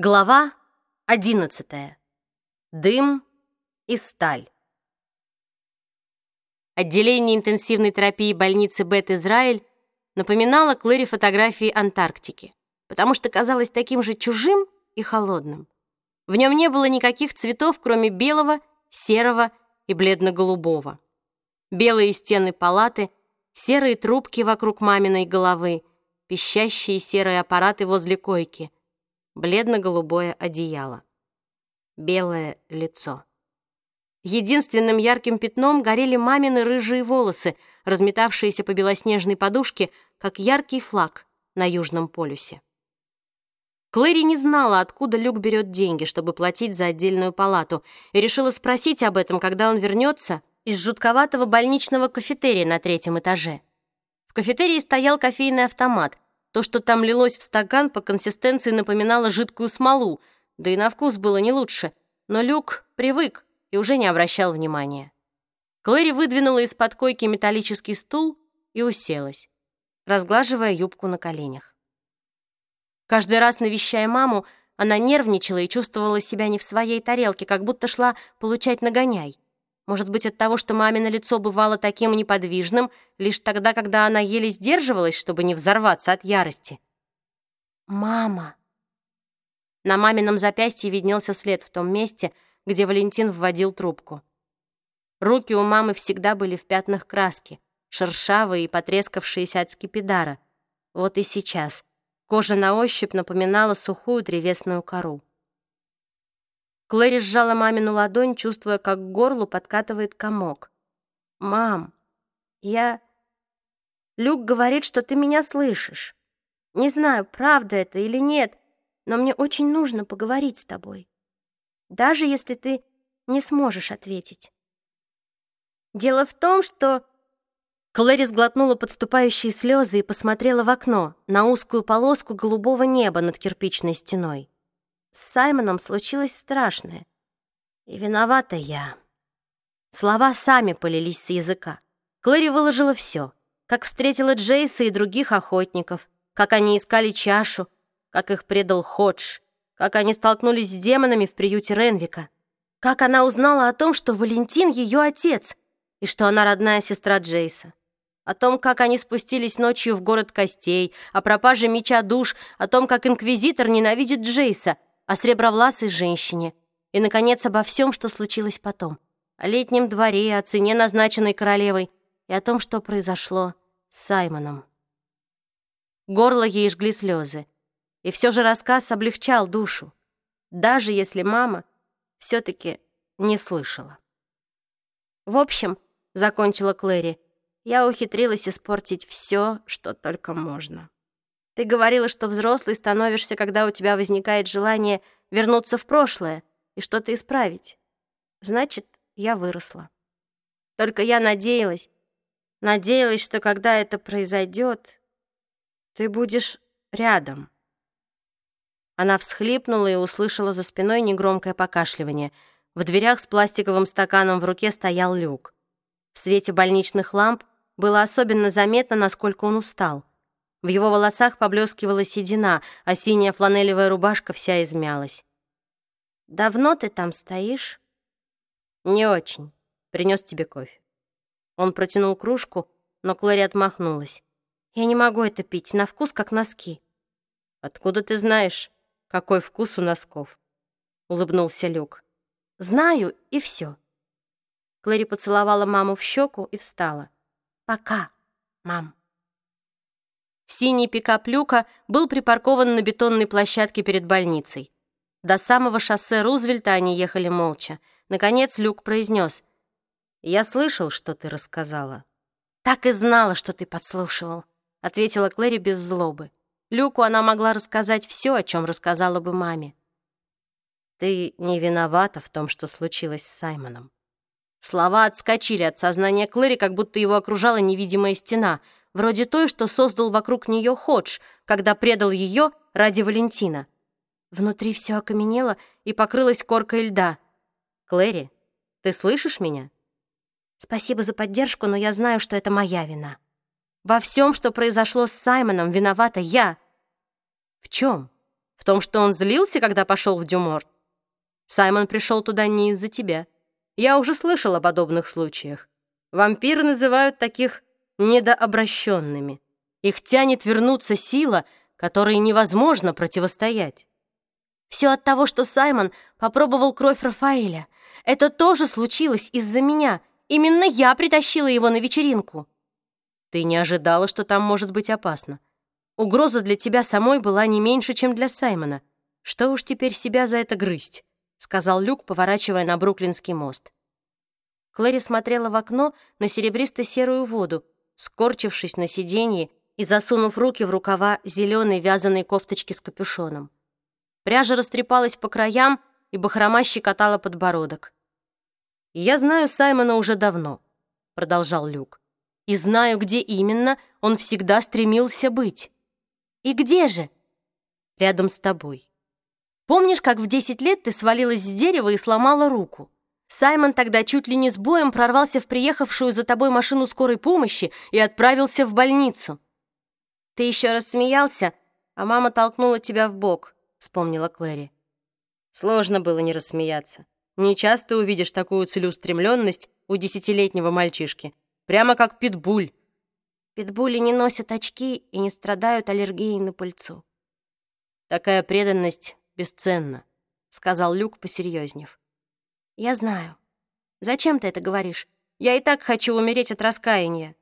Глава 11. Дым и сталь. Отделение интенсивной терапии больницы Бет-Израиль напоминало Клэри фотографии Антарктики, потому что казалось таким же чужим и холодным. В нем не было никаких цветов, кроме белого, серого и бледно-голубого. Белые стены палаты, серые трубки вокруг маминой головы, пищащие серые аппараты возле койки — бледно-голубое одеяло, белое лицо. Единственным ярким пятном горели мамины рыжие волосы, разметавшиеся по белоснежной подушке, как яркий флаг на Южном полюсе. Клэри не знала, откуда Люк берет деньги, чтобы платить за отдельную палату, и решила спросить об этом, когда он вернется из жутковатого больничного кафетерия на третьем этаже. В кафетерии стоял кофейный автомат, то, что там лилось в стакан, по консистенции напоминало жидкую смолу, да и на вкус было не лучше. Но Люк привык и уже не обращал внимания. Клэри выдвинула из-под койки металлический стул и уселась, разглаживая юбку на коленях. Каждый раз, навещая маму, она нервничала и чувствовала себя не в своей тарелке, как будто шла получать нагоняй. Может быть, от того, что мамино лицо бывало таким неподвижным, лишь тогда, когда она еле сдерживалась, чтобы не взорваться от ярости. «Мама!» На мамином запястье виднелся след в том месте, где Валентин вводил трубку. Руки у мамы всегда были в пятнах краски, шершавые и потрескавшиеся от скипидара. Вот и сейчас кожа на ощупь напоминала сухую древесную кору. Клэри сжала мамину ладонь, чувствуя, как к горлу подкатывает комок. «Мам, я... Люк говорит, что ты меня слышишь. Не знаю, правда это или нет, но мне очень нужно поговорить с тобой. Даже если ты не сможешь ответить. Дело в том, что...» Клэри сглотнула подступающие слезы и посмотрела в окно, на узкую полоску голубого неба над кирпичной стеной. С Саймоном случилось страшное. И виновата я. Слова сами полились с языка. Клэри выложила все. Как встретила Джейса и других охотников, как они искали чашу, как их предал Ходж, как они столкнулись с демонами в приюте Ренвика, как она узнала о том, что Валентин ее отец и что она родная сестра Джейса о том, как они спустились ночью в город костей, о пропаже меча душ, о том, как инквизитор ненавидит Джейса, о сребровласой женщине и, наконец, обо всем, что случилось потом. О летнем дворе, о цене, назначенной королевой, и о том, что произошло с Саймоном. Горло ей жгли слезы. И все же рассказ облегчал душу, даже если мама все таки не слышала. «В общем», — закончила Клэри, «я ухитрилась испортить все, что только можно». Ты говорила, что взрослый становишься, когда у тебя возникает желание вернуться в прошлое и что-то исправить. Значит, я выросла. Только я надеялась, надеялась, что когда это произойдет, ты будешь рядом. Она всхлипнула и услышала за спиной негромкое покашливание. В дверях с пластиковым стаканом в руке стоял люк. В свете больничных ламп было особенно заметно, насколько он устал. В его волосах поблескивала седина, а синяя фланелевая рубашка вся измялась. «Давно ты там стоишь?» «Не очень. Принес тебе кофе». Он протянул кружку, но Клэри отмахнулась. «Я не могу это пить, на вкус как носки». «Откуда ты знаешь, какой вкус у носков?» — улыбнулся Люк. «Знаю, и все. Клэри поцеловала маму в щеку и встала. «Пока, мам». Синий пикап Люка был припаркован на бетонной площадке перед больницей. До самого шоссе Рузвельта они ехали молча. Наконец Люк произнес. «Я слышал, что ты рассказала». «Так и знала, что ты подслушивал», — ответила Клэри без злобы. Люку она могла рассказать все, о чем рассказала бы маме. «Ты не виновата в том, что случилось с Саймоном». Слова отскочили от сознания Клэри, как будто его окружала невидимая стена — вроде той, что создал вокруг нее Ходж, когда предал ее ради Валентина. Внутри все окаменело и покрылось коркой льда. «Клэри, ты слышишь меня?» «Спасибо за поддержку, но я знаю, что это моя вина. Во всем, что произошло с Саймоном, виновата я». «В чем?» В том, что он злился, когда пошел в Дюморт? Саймон пришел туда не из-за тебя. Я уже слышал о подобных случаях. Вампиры называют таких недообращенными. Их тянет вернуться сила, которой невозможно противостоять. Все от того, что Саймон попробовал кровь Рафаэля. Это тоже случилось из-за меня. Именно я притащила его на вечеринку. Ты не ожидала, что там может быть опасно. Угроза для тебя самой была не меньше, чем для Саймона. Что уж теперь себя за это грызть, сказал Люк, поворачивая на Бруклинский мост. Клэри смотрела в окно на серебристо-серую воду, скорчившись на сиденье и засунув руки в рукава зеленой вязаной кофточки с капюшоном. Пряжа растрепалась по краям, и бахрома щекотала подбородок. «Я знаю Саймона уже давно», — продолжал Люк. «И знаю, где именно он всегда стремился быть». «И где же?» «Рядом с тобой. Помнишь, как в 10 лет ты свалилась с дерева и сломала руку? Саймон тогда чуть ли не с боем прорвался в приехавшую за тобой машину скорой помощи и отправился в больницу. Ты еще раз смеялся, а мама толкнула тебя в бок, вспомнила Клэри. Сложно было не рассмеяться. Не часто увидишь такую целеустремленность у десятилетнего мальчишки. Прямо как питбуль. Питбули не носят очки и не страдают аллергией на пыльцу. Такая преданность бесценна, сказал Люк, посерьезнев. «Я знаю. Зачем ты это говоришь? Я и так хочу умереть от раскаяния».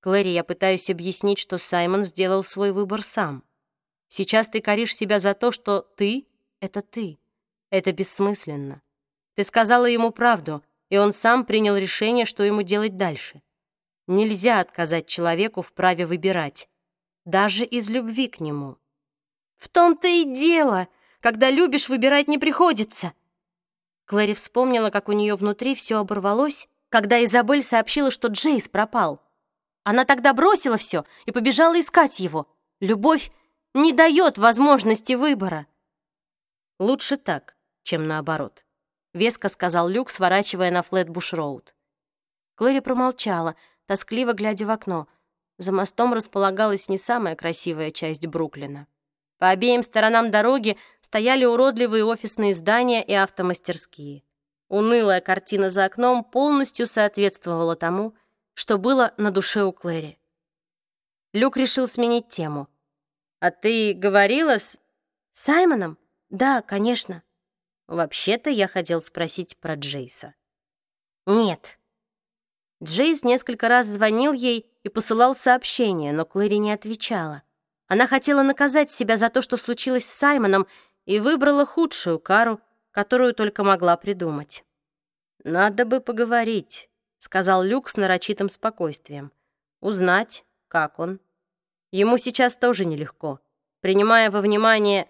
Клэри, я пытаюсь объяснить, что Саймон сделал свой выбор сам. Сейчас ты коришь себя за то, что ты — это ты. Это бессмысленно. Ты сказала ему правду, и он сам принял решение, что ему делать дальше. Нельзя отказать человеку в праве выбирать, даже из любви к нему. В том-то и дело, когда любишь, выбирать не приходится. Клэри вспомнила, как у нее внутри все оборвалось, когда Изабель сообщила, что Джейс пропал. Она тогда бросила все и побежала искать его. Любовь не дает возможности выбора. Лучше так, чем наоборот, веско сказал Люк, сворачивая на Флетбуш-роуд. Клэри промолчала, тоскливо глядя в окно. За мостом располагалась не самая красивая часть Бруклина. По обеим сторонам дороги стояли уродливые офисные здания и автомастерские. Унылая картина за окном полностью соответствовала тому, что было на душе у Клэри. Люк решил сменить тему. «А ты говорила с...» «Саймоном? Да, конечно». «Вообще-то я хотел спросить про Джейса». «Нет». Джейс несколько раз звонил ей и посылал сообщения, но Клэри не отвечала. Она хотела наказать себя за то, что случилось с Саймоном, и выбрала худшую кару, которую только могла придумать. «Надо бы поговорить», — сказал Люк с нарочитым спокойствием. «Узнать, как он. Ему сейчас тоже нелегко. Принимая во внимание...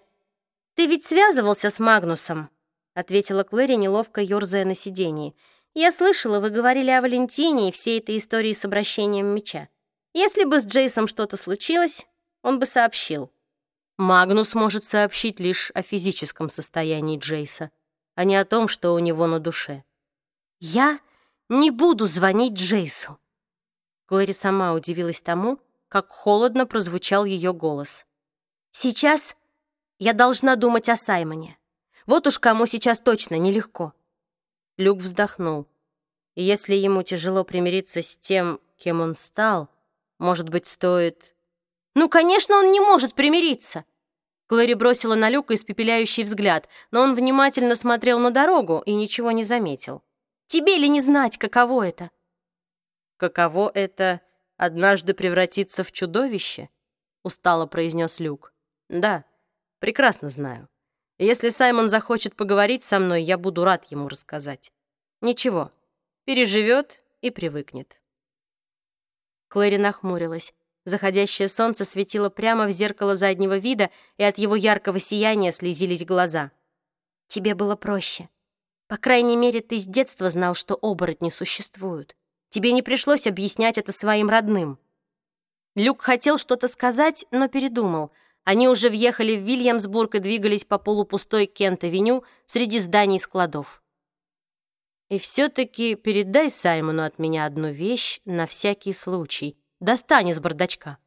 «Ты ведь связывался с Магнусом?» — ответила Клэри, неловко ерзая на сидении. «Я слышала, вы говорили о Валентине и всей этой истории с обращением меча. Если бы с Джейсом что-то случилось, он бы сообщил. Магнус может сообщить лишь о физическом состоянии Джейса, а не о том, что у него на душе. «Я не буду звонить Джейсу!» Глэри сама удивилась тому, как холодно прозвучал ее голос. «Сейчас я должна думать о Саймоне. Вот уж кому сейчас точно нелегко». Люк вздохнул. Если ему тяжело примириться с тем, кем он стал, может быть, стоит «Ну, конечно, он не может примириться!» Клэри бросила на Люка испепеляющий взгляд, но он внимательно смотрел на дорогу и ничего не заметил. «Тебе ли не знать, каково это?» «Каково это однажды превратиться в чудовище?» — устало произнес Люк. «Да, прекрасно знаю. Если Саймон захочет поговорить со мной, я буду рад ему рассказать. Ничего, переживет и привыкнет». Клэри нахмурилась. Заходящее солнце светило прямо в зеркало заднего вида, и от его яркого сияния слезились глаза. «Тебе было проще. По крайней мере, ты с детства знал, что оборотни существуют. Тебе не пришлось объяснять это своим родным». Люк хотел что-то сказать, но передумал. Они уже въехали в Вильямсбург и двигались по полупустой Кент-авеню среди зданий складов. «И все-таки передай Саймону от меня одну вещь на всякий случай», Достань из бардачка».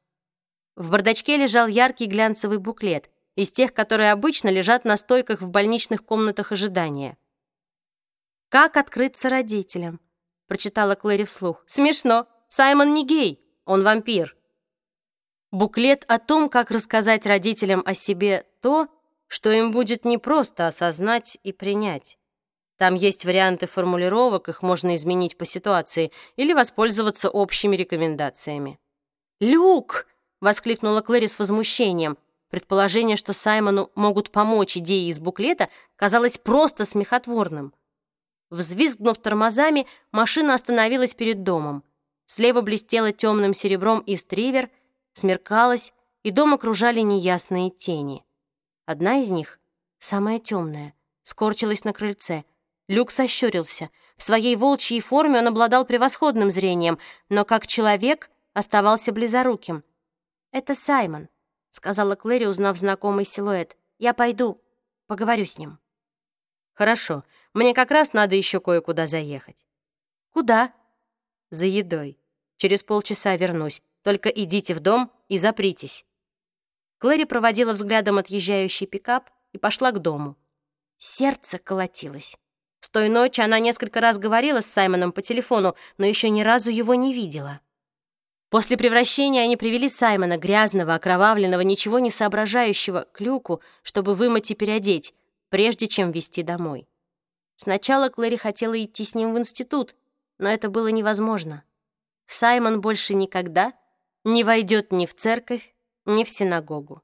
В бардачке лежал яркий глянцевый буклет. из тех, которые обычно лежат на стойках в больничных комнатах ожидания. «Как открыться родителям?» — прочитала Клэри вслух. «Смешно. Саймон не гей, он вампир». Буклет о том, как рассказать родителям о себе то, что им будет непросто осознать и принять. Там есть варианты формулировок, их можно изменить по ситуации или воспользоваться общими рекомендациями. «Люк!» — воскликнула Клэри с возмущением. Предположение, что Саймону могут помочь идеи из буклета, казалось просто смехотворным. Взвизгнув тормозами, машина остановилась перед домом. Слева блестела темным серебром истривер, смеркалась, и дом окружали неясные тени. Одна из них, самая темная, скорчилась на крыльце. Люк сощурился. В своей волчьей форме он обладал превосходным зрением, но как человек оставался близоруким. «Это Саймон», сказала Клэри, узнав знакомый силуэт. «Я пойду, поговорю с ним». «Хорошо, мне как раз надо еще кое-куда заехать». «Куда?» «За едой. Через полчаса вернусь. Только идите в дом и запритесь». Клэри проводила взглядом отъезжающий пикап и пошла к дому. Сердце колотилось. С той ночи она несколько раз говорила с Саймоном по телефону, но еще ни разу его не видела. После превращения они привели Саймона, грязного, окровавленного, ничего не соображающего, к люку, чтобы вымыть и переодеть, прежде чем везти домой. Сначала Клэри хотела идти с ним в институт, но это было невозможно. Саймон больше никогда не войдет ни в церковь, ни в синагогу.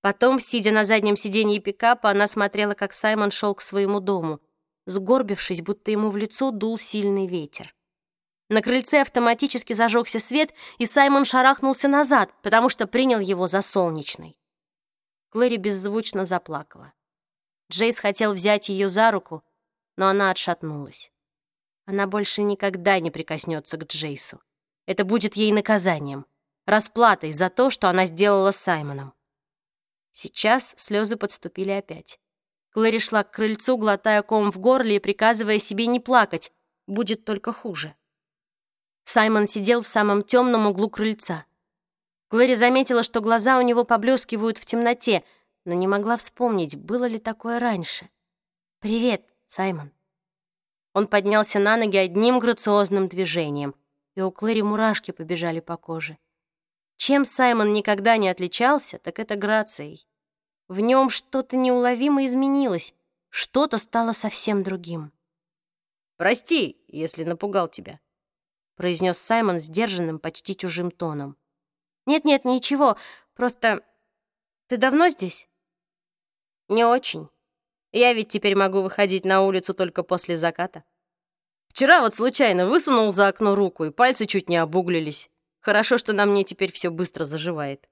Потом, сидя на заднем сиденье пикапа, она смотрела, как Саймон шел к своему дому, сгорбившись, будто ему в лицо дул сильный ветер. На крыльце автоматически зажегся свет, и Саймон шарахнулся назад, потому что принял его за солнечный. Клэри беззвучно заплакала. Джейс хотел взять ее за руку, но она отшатнулась. Она больше никогда не прикоснется к Джейсу. Это будет ей наказанием, расплатой за то, что она сделала с Саймоном. Сейчас слезы подступили опять. Клэри шла к крыльцу, глотая ком в горле и приказывая себе не плакать, будет только хуже. Саймон сидел в самом темном углу крыльца. Глэри заметила, что глаза у него поблескивают в темноте, но не могла вспомнить, было ли такое раньше. «Привет, Саймон». Он поднялся на ноги одним грациозным движением, и у Клэри мурашки побежали по коже. Чем Саймон никогда не отличался, так это грацией. В нем что-то неуловимо изменилось, что-то стало совсем другим. «Прости, если напугал тебя», произнес Саймон сдержанным, почти чужим тоном. «Нет-нет, ничего, просто... Ты давно здесь?» «Не очень. Я ведь теперь могу выходить на улицу только после заката. Вчера вот случайно высунул за окно руку, и пальцы чуть не обуглились. Хорошо, что на мне теперь все быстро заживает».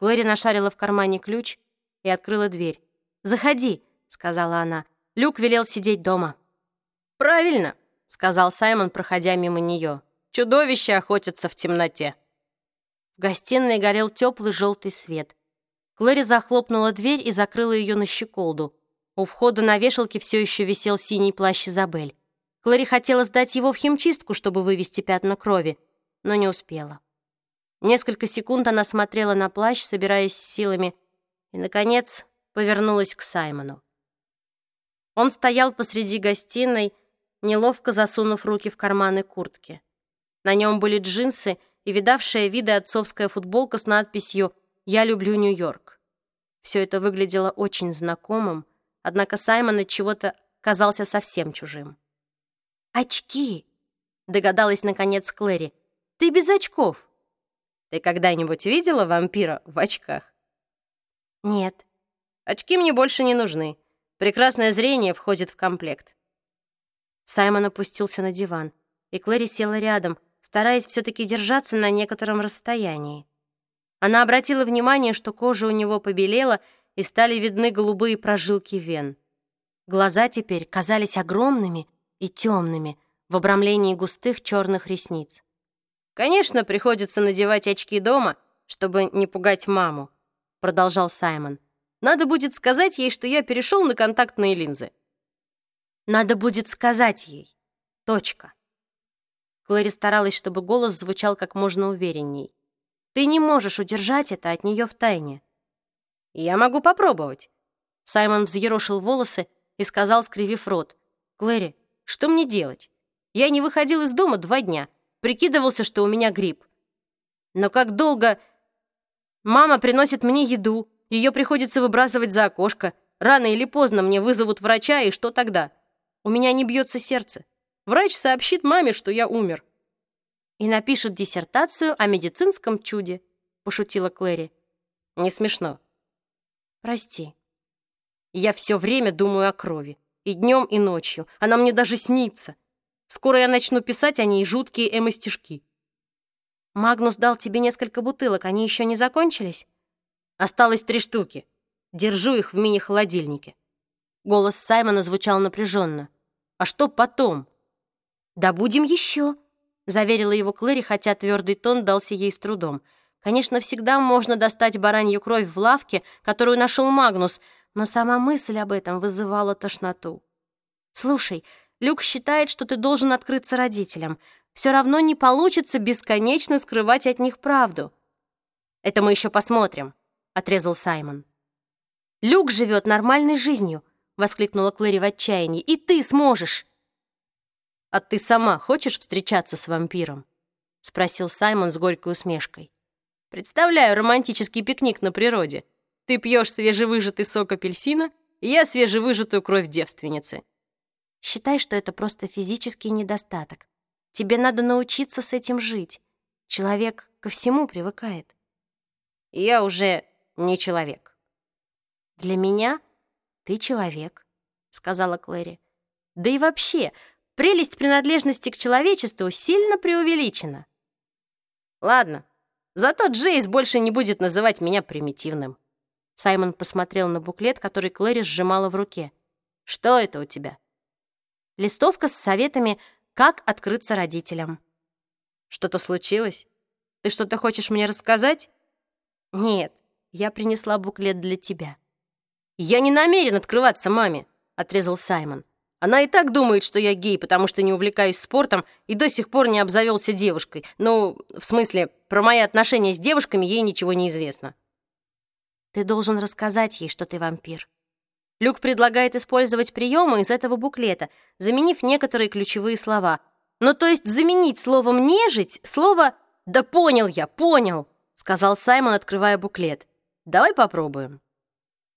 Глэри нашарила в кармане ключ и открыла дверь. «Заходи», — сказала она. Люк велел сидеть дома. «Правильно», — сказал Саймон, проходя мимо нее. «Чудовище охотится в темноте». В гостиной горел теплый желтый свет. Клэри захлопнула дверь и закрыла ее на щеколду. У входа на вешалке все еще висел синий плащ Изабель. Клэри хотела сдать его в химчистку, чтобы вывести пятна крови, но не успела. Несколько секунд она смотрела на плащ, собираясь силами, и, наконец, повернулась к Саймону. Он стоял посреди гостиной, неловко засунув руки в карманы куртки. На нем были джинсы и видавшая виды отцовская футболка с надписью «Я люблю Нью-Йорк». Все это выглядело очень знакомым, однако Саймон от чего-то казался совсем чужим. «Очки!» — догадалась наконец Клэри. «Ты без очков!» «Ты когда-нибудь видела вампира в очках?» «Нет». «Очки мне больше не нужны. Прекрасное зрение входит в комплект. Саймон опустился на диван, и Клэри села рядом, стараясь все-таки держаться на некотором расстоянии. Она обратила внимание, что кожа у него побелела, и стали видны голубые прожилки вен. Глаза теперь казались огромными и темными в обрамлении густых черных ресниц. «Конечно, приходится надевать очки дома, чтобы не пугать маму», продолжал Саймон. «Надо будет сказать ей, что я перешел на контактные линзы. Надо будет сказать ей. Точка. Клэри старалась, чтобы голос звучал как можно уверенней. Ты не можешь удержать это от нее в тайне. Я могу попробовать. Саймон взъерошил волосы и сказал, скривив рот. «Клэри, что мне делать? Я не выходил из дома два дня. Прикидывался, что у меня грипп. Но как долго... Мама приносит мне еду. Ее приходится выбрасывать за окошко. Рано или поздно мне вызовут врача, и что тогда? У меня не бьется сердце. Врач сообщит маме, что я умер. И напишет диссертацию о медицинском чуде, пошутила Клэри. Не смешно. Прости. Я все время думаю о крови. И днем, и ночью. Она мне даже снится. Скоро я начну писать о ней жуткие эмо-стишки. Магнус дал тебе несколько бутылок, они еще не закончились? Осталось три штуки. Держу их в мини-холодильнике. Голос Саймона звучал напряженно. А что потом? Да будем еще, заверила его Клэри, хотя твердый тон дался ей с трудом. Конечно, всегда можно достать баранью кровь в лавке, которую нашел Магнус, но сама мысль об этом вызывала тошноту. Слушай, Люк считает, что ты должен открыться родителям. Все равно не получится бесконечно скрывать от них правду. Это мы еще посмотрим, отрезал Саймон. Люк живет нормальной жизнью, воскликнула Клэри в отчаянии. И ты сможешь. А ты сама хочешь встречаться с вампиром? спросил Саймон с горькой усмешкой. Представляю романтический пикник на природе. Ты пьешь свежевыжатый сок апельсина, и я свежевыжатую кровь девственницы. Считай, что это просто физический недостаток. Тебе надо научиться с этим жить. Человек ко всему привыкает. Я уже не человек. Для меня ты человек, сказала Клэри. Да и вообще, прелесть принадлежности к человечеству сильно преувеличена. Ладно, зато Джейс больше не будет называть меня примитивным. Саймон посмотрел на буклет, который Клэри сжимала в руке. Что это у тебя? Листовка с советами, как открыться родителям. Что-то случилось? Ты что-то хочешь мне рассказать? Нет, я принесла буклет для тебя. Я не намерен открываться маме, отрезал Саймон. Она и так думает, что я гей, потому что не увлекаюсь спортом и до сих пор не обзавелся девушкой. Ну, в смысле, про мои отношения с девушками ей ничего не известно. Ты должен рассказать ей, что ты вампир. Люк предлагает использовать приемы из этого буклета, заменив некоторые ключевые слова. Ну, то есть заменить словом «нежить» слово «Да понял я, понял», сказал Саймон, открывая буклет. «Давай попробуем».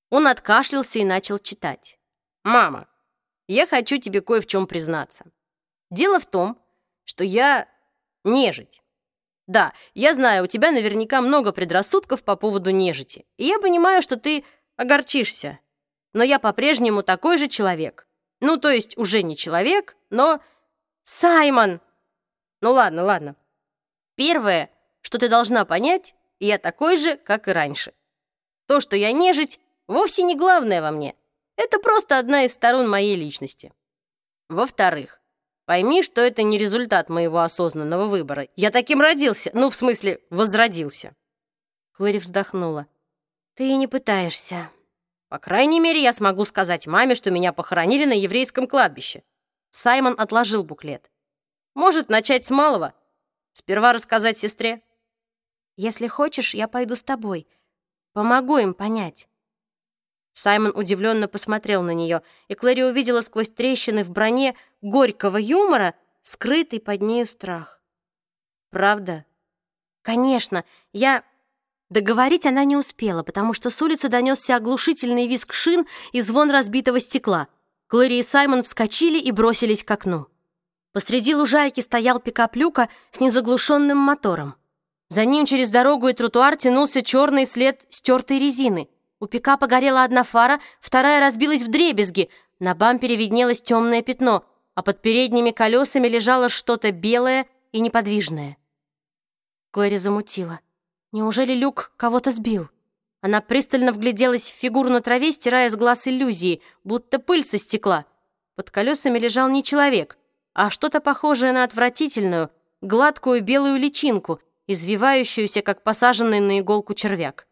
Он откашлялся и начал читать. «Мама, я хочу тебе кое в чем признаться. Дело в том, что я нежить. Да, я знаю, у тебя наверняка много предрассудков по поводу нежити, и я понимаю, что ты огорчишься, но я по-прежнему такой же человек. Ну, то есть уже не человек, но... Саймон! Ну ладно, ладно. Первое, что ты должна понять, я такой же, как и раньше. То, что я нежить, вовсе не главное во мне. Это просто одна из сторон моей личности. Во-вторых, пойми, что это не результат моего осознанного выбора. Я таким родился, ну, в смысле, возродился. Клэри вздохнула. Ты не пытаешься. По крайней мере, я смогу сказать маме, что меня похоронили на еврейском кладбище. Саймон отложил буклет. Может, начать с малого? Сперва рассказать сестре? Если хочешь, я пойду с тобой. Помогу им понять. Саймон удивленно посмотрел на нее, и Клэри увидела сквозь трещины в броне горького юмора скрытый под нею страх. «Правда?» «Конечно. Я...» Договорить она не успела, потому что с улицы донесся оглушительный визг шин и звон разбитого стекла. Клэри и Саймон вскочили и бросились к окну. Посреди лужайки стоял пикап Люка с незаглушенным мотором. За ним через дорогу и тротуар тянулся черный след стертой резины. У пикапа горела одна фара, вторая разбилась в дребезги. На бампере виднелось темное пятно, а под передними колесами лежало что-то белое и неподвижное. Клэри замутила. Неужели Люк кого-то сбил? Она пристально вгляделась в фигуру на траве, стирая с глаз иллюзии, будто пыль со стекла. Под колесами лежал не человек, а что-то похожее на отвратительную, гладкую белую личинку, извивающуюся, как посаженный на иголку червяк.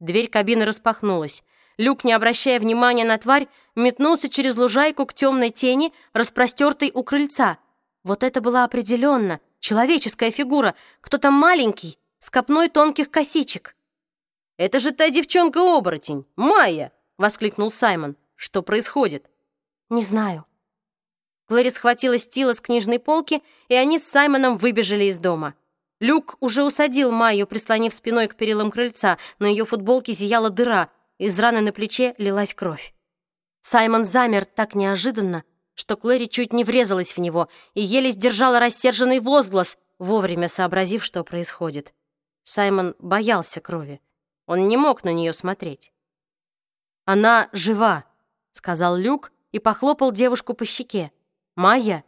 Дверь кабины распахнулась. Люк, не обращая внимания на тварь, метнулся через лужайку к темной тени, распростертой у крыльца. Вот это была определенно человеческая фигура, кто-то маленький, с копной тонких косичек. «Это же та девчонка-оборотень! Майя!» — воскликнул Саймон. «Что происходит?» «Не знаю». Клэри схватила стила с книжной полки, и они с Саймоном выбежали из дома. Люк уже усадил Майю, прислонив спиной к перилам крыльца. На ее футболке зияла дыра, из раны на плече лилась кровь. Саймон замер так неожиданно, что Клэри чуть не врезалась в него и еле сдержала рассерженный возглас, вовремя сообразив, что происходит. Саймон боялся крови. Он не мог на нее смотреть. «Она жива», — сказал Люк и похлопал девушку по щеке. «Майя?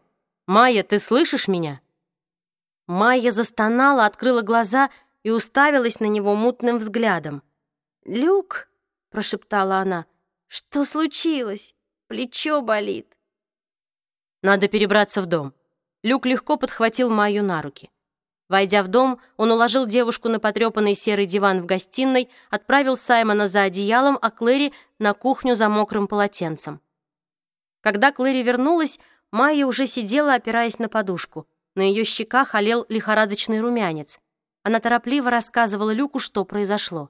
Майя, ты слышишь меня?» Майя застонала, открыла глаза и уставилась на него мутным взглядом. «Люк», — прошептала она, — «что случилось? Плечо болит». «Надо перебраться в дом». Люк легко подхватил Майю на руки. Войдя в дом, он уложил девушку на потрепанный серый диван в гостиной, отправил Саймона за одеялом, а Клэри на кухню за мокрым полотенцем. Когда Клэри вернулась, Майя уже сидела, опираясь на подушку. На ее щеках олел лихорадочный румянец. Она торопливо рассказывала Люку, что произошло.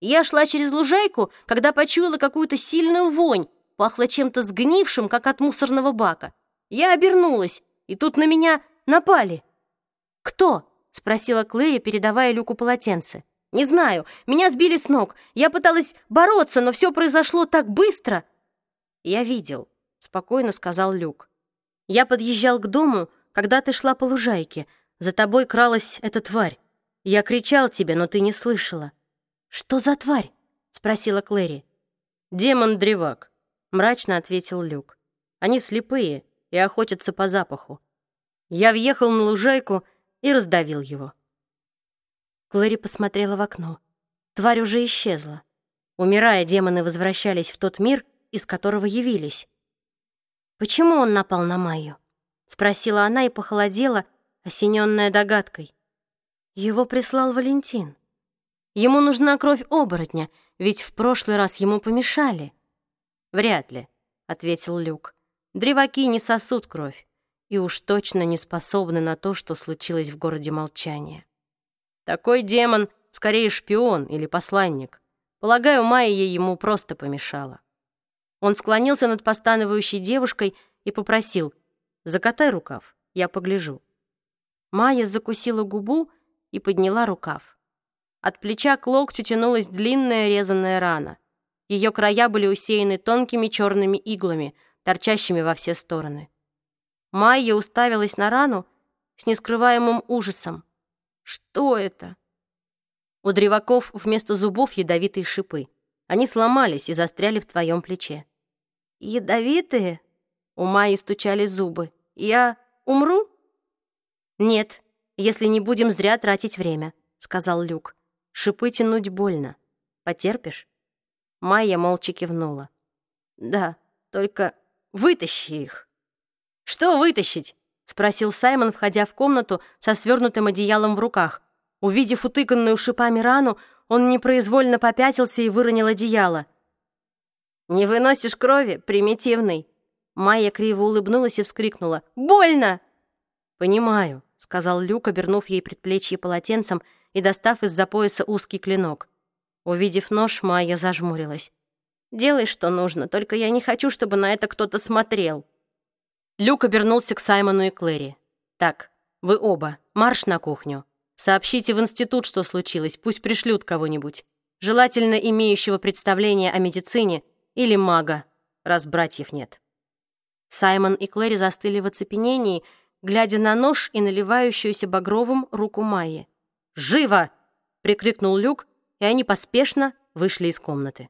«Я шла через лужайку, когда почуяла какую-то сильную вонь. Пахло чем-то сгнившим, как от мусорного бака. Я обернулась, и тут на меня напали». «Кто?» — спросила Клэри, передавая Люку полотенце. «Не знаю. Меня сбили с ног. Я пыталась бороться, но все произошло так быстро». «Я видел», — спокойно сказал Люк. «Я подъезжал к дому, когда ты шла по лужайке. За тобой кралась эта тварь. Я кричал тебе, но ты не слышала». «Что за тварь?» — спросила Клэри. «Демон-древак», — мрачно ответил Люк. «Они слепые и охотятся по запаху. Я въехал на лужайку и раздавил его». Клэри посмотрела в окно. Тварь уже исчезла. Умирая, демоны возвращались в тот мир, из которого явились. Почему он напал на Майю? Спросила она и похолодела, осененная догадкой. Его прислал Валентин. Ему нужна кровь оборотня, ведь в прошлый раз ему помешали. Вряд ли, ответил Люк. Древаки не сосут кровь и уж точно не способны на то, что случилось в городе молчания. Такой демон скорее шпион или посланник. Полагаю, Майя ему просто помешала. Он склонился над постановающей девушкой и попросил Закатай рукав, я погляжу». Майя закусила губу и подняла рукав. От плеча к локтю тянулась длинная резаная рана. Ее края были усеяны тонкими черными иглами, торчащими во все стороны. Майя уставилась на рану с нескрываемым ужасом. «Что это?» У древаков вместо зубов ядовитые шипы. Они сломались и застряли в твоем плече. «Ядовитые?» У Майи стучали зубы. «Я умру?» «Нет, если не будем зря тратить время», — сказал Люк. «Шипы тянуть больно. Потерпишь?» Майя молча кивнула. «Да, только вытащи их». «Что вытащить?» — спросил Саймон, входя в комнату со свернутым одеялом в руках. Увидев утыканную шипами рану, он непроизвольно попятился и выронил одеяло. «Не выносишь крови, примитивный», Майя криво улыбнулась и вскрикнула. «Больно!» «Понимаю», — сказал Люк, обернув ей предплечье полотенцем и достав из-за пояса узкий клинок. Увидев нож, Майя зажмурилась. «Делай, что нужно, только я не хочу, чтобы на это кто-то смотрел». Люк обернулся к Саймону и Клэри. «Так, вы оба, марш на кухню. Сообщите в институт, что случилось, пусть пришлют кого-нибудь. Желательно имеющего представление о медицине или мага, раз братьев нет». Саймон и Клэри застыли в оцепенении, глядя на нож и наливающуюся багровым руку Майи. «Живо!» — прикрикнул Люк, и они поспешно вышли из комнаты.